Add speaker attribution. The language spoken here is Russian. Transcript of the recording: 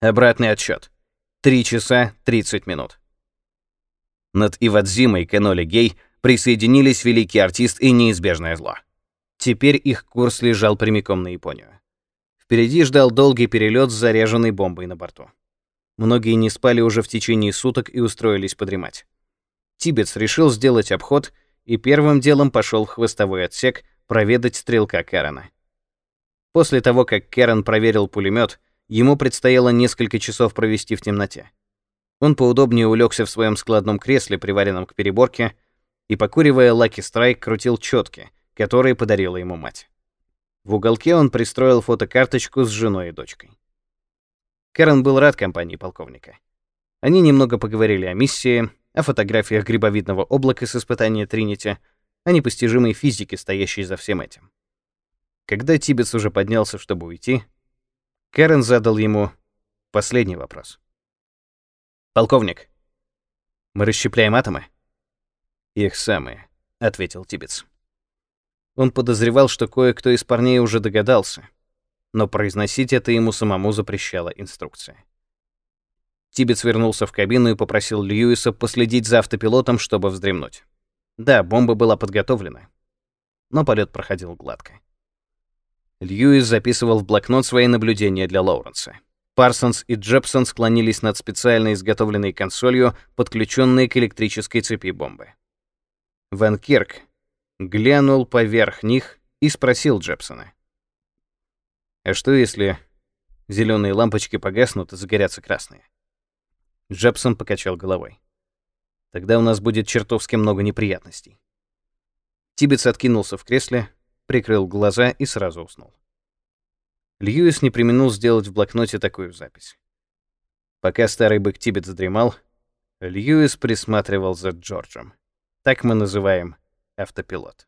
Speaker 1: Обратный отсчет. 3 часа 30 минут. Над Ивадзимой к Эноле Гей присоединились великий артист и неизбежное зло. Теперь их курс лежал прямиком на Японию. Впереди ждал долгий перелет с заряженной бомбой на борту. Многие не спали уже в течение суток и устроились подремать. Тибетс решил сделать обход и первым делом пошел в хвостовой отсек проведать стрелка Кэрона. После того, как Кэрон проверил пулемет, ему предстояло несколько часов провести в темноте. Он поудобнее улегся в своем складном кресле, приваренном к переборке, и, покуривая Лаки Страйк, крутил четки, которые подарила ему мать. В уголке он пристроил фотокарточку с женой и дочкой. Кэрон был рад компании полковника. Они немного поговорили о миссии, о фотографиях грибовидного облака с испытания Тринити, о непостижимой физике, стоящей за всем этим. Когда Тибетс уже поднялся, чтобы уйти, Кэрон задал ему последний вопрос. «Полковник, мы расщепляем атомы?» «Их самые», — ответил Тибетс. Он подозревал, что кое-кто из парней уже догадался, но произносить это ему самому запрещала инструкция. Тибетс вернулся в кабину и попросил Льюиса последить за автопилотом, чтобы вздремнуть. Да, бомба была подготовлена, но полет проходил гладко. Льюис записывал в блокнот свои наблюдения для Лоуренса. Парсонс и Джепсон склонились над специально изготовленной консолью, подключенной к электрической цепи бомбы. Ван Кирк глянул поверх них и спросил Джепсона. «А что, если зеленые лампочки погаснут и загорятся красные?» Джепсон покачал головой. «Тогда у нас будет чертовски много неприятностей». Тибетс откинулся в кресле, прикрыл глаза и сразу уснул. Льюис не применил сделать в блокноте такую запись. Пока старый бык Тибет задремал, Льюис присматривал за Джорджем. Так мы называем автопилот.